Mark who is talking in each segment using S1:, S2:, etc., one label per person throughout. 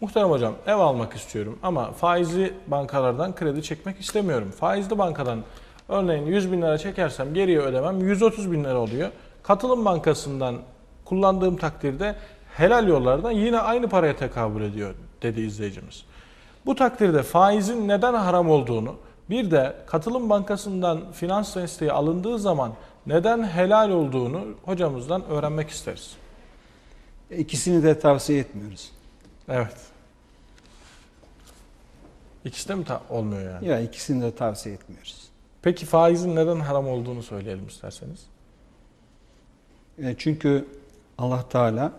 S1: Muhterem hocam ev almak istiyorum ama faizli bankalardan kredi çekmek istemiyorum. Faizli bankadan örneğin 100 bin lira çekersem geriye ödemem 130 bin lira oluyor. Katılım bankasından kullandığım takdirde helal yollardan yine aynı paraya tekabül ediyor dedi izleyicimiz. Bu takdirde faizin neden haram olduğunu bir de katılım bankasından finans desteği alındığı zaman neden helal olduğunu hocamızdan öğrenmek isteriz.
S2: İkisini de tavsiye etmiyoruz.
S1: Evet. İkisi de mi olmuyor yani?
S2: Ya ikisini de tavsiye etmiyoruz.
S1: Peki faizin neden haram olduğunu söyleyelim isterseniz.
S2: E, Çünkü Allah Teala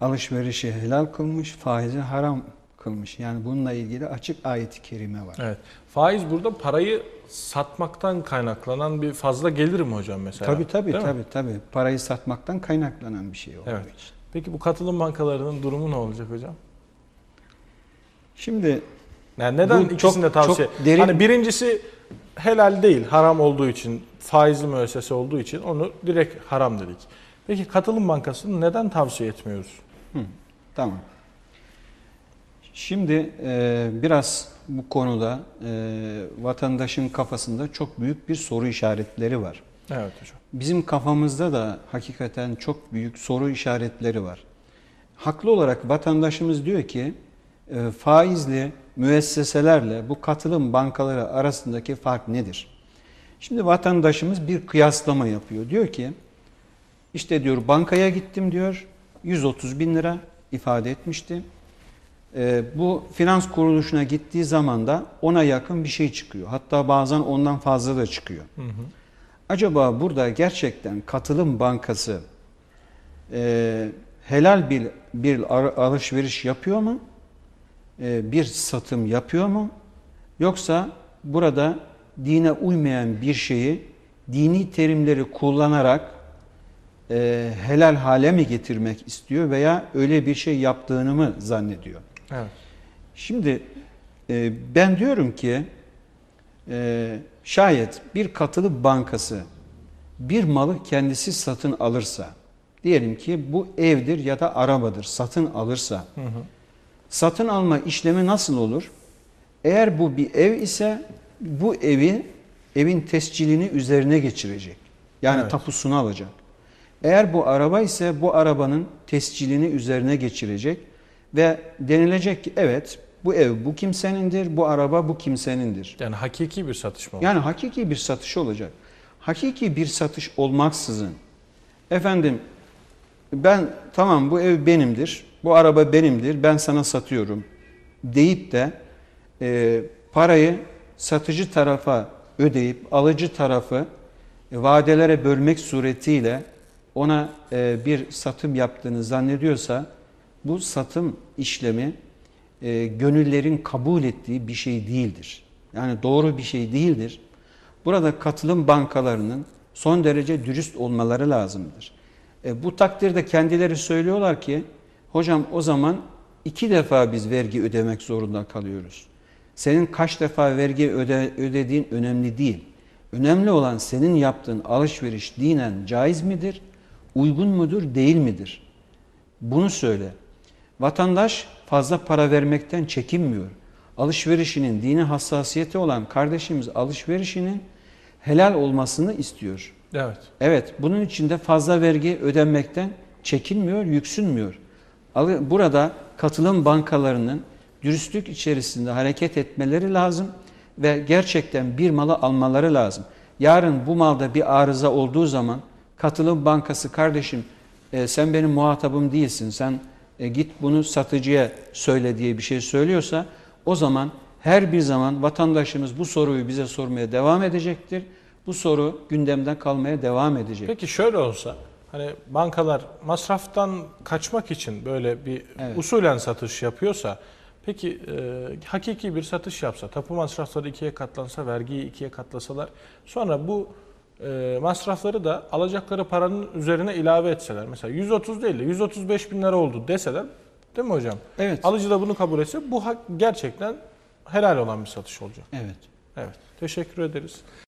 S2: alışverişi helal kılmış, faizi haram kılmış. Yani bununla ilgili açık ayet-i kerime var.
S1: Evet. Faiz burada parayı satmaktan kaynaklanan bir fazla gelir mi hocam mesela?
S2: Tabii tabii
S1: Değil mi?
S2: tabii tabii. Parayı satmaktan kaynaklanan bir şey olduğu
S1: Evet.
S2: için.
S1: Peki bu katılım bankalarının durumu ne olacak hocam?
S2: Şimdi
S1: Yani neden
S2: Bu
S1: ikisini de tavsiye?
S2: çok derin-
S1: Hani birincisi helal değil, haram olduğu için, faizli müessese olduğu için onu direkt haram dedik. Peki katılım bankasını neden tavsiye etmiyoruz?
S2: Tamam. Şimdi e, biraz bu konuda e, vatandaşın kafasında çok büyük bir soru işaretleri var.
S1: Evet hocam.
S2: Bizim kafamızda da hakikaten çok büyük soru işaretleri var. Haklı olarak vatandaşımız diyor ki e, faizli müesseselerle bu katılım bankaları arasındaki fark nedir? Şimdi vatandaşımız bir kıyaslama yapıyor. Diyor ki işte diyor bankaya gittim diyor 130 bin lira ifade etmişti. E, bu finans kuruluşuna gittiği zaman da ona yakın bir şey çıkıyor. Hatta bazen ondan fazla da çıkıyor.
S1: Hı hı.
S2: Acaba burada gerçekten katılım bankası e, helal bir bir alışveriş yapıyor mu? E, bir satım yapıyor mu? Yoksa burada dine uymayan bir şeyi dini terimleri kullanarak e, helal hale mi getirmek istiyor veya öyle bir şey yaptığını mı zannediyor?
S1: Evet.
S2: Şimdi e, ben diyorum ki e, şayet bir katılım bankası bir malı kendisi satın alırsa, diyelim ki bu evdir ya da arabadır satın alırsa,
S1: Hı hı.
S2: satın alma işlemi nasıl olur? Eğer bu bir ev ise bu evi evin tescilini üzerine geçirecek. Yani
S1: Evet.
S2: tapusunu alacak. Eğer bu araba ise bu arabanın tescilini üzerine geçirecek ve denilecek ki evet bu ev bu kimsenindir, bu araba bu kimsenindir.
S1: Yani hakiki bir satış mı?
S2: Yani hakiki bir satış olacak. Hakiki bir satış olmaksızın efendim ben tamam bu ev benimdir, bu araba benimdir, ben sana satıyorum deyip de e, parayı satıcı tarafa ödeyip alıcı tarafı e, vadelere bölmek suretiyle ona e, bir satım yaptığını zannediyorsa bu satım işlemi e, gönüllerin kabul ettiği bir şey değildir. Yani doğru bir şey değildir. Burada katılım bankalarının son derece dürüst olmaları lazımdır. E, bu takdirde kendileri söylüyorlar ki hocam o zaman iki defa biz vergi ödemek zorunda kalıyoruz. Senin kaç defa vergi öde, ödediğin önemli değil. Önemli olan senin yaptığın alışveriş dinen caiz midir, uygun mudur, değil midir? Bunu söyle. Vatandaş fazla para vermekten çekinmiyor. Alışverişinin dini hassasiyeti olan kardeşimiz alışverişinin helal olmasını istiyor.
S1: Evet.
S2: Evet, bunun için de fazla vergi ödenmekten çekinmiyor, yüksünmüyor. Burada katılım bankalarının dürüstlük içerisinde hareket etmeleri lazım ve gerçekten bir malı almaları lazım. Yarın bu malda bir arıza olduğu zaman katılım bankası kardeşim e, sen benim muhatabım değilsin, sen e, git bunu satıcıya söyle diye bir şey söylüyorsa o zaman her bir zaman vatandaşımız bu soruyu bize sormaya devam edecektir. Bu soru gündemden kalmaya devam edecek.
S1: Peki şöyle olsa hani bankalar masraftan kaçmak için böyle bir
S2: Evet.
S1: usulen satış yapıyorsa peki e, hakiki bir satış yapsa tapu masrafları ikiye katlansa vergiyi ikiye katlasalar sonra bu e, masrafları da alacakları paranın üzerine ilave etseler mesela 130 değil de 135 bin lira oldu deseler değil mi hocam?
S2: Evet.
S1: Alıcı da bunu kabul etse bu hak- gerçekten helal olan bir satış olacak.
S2: Evet.
S1: Evet. Teşekkür ederiz.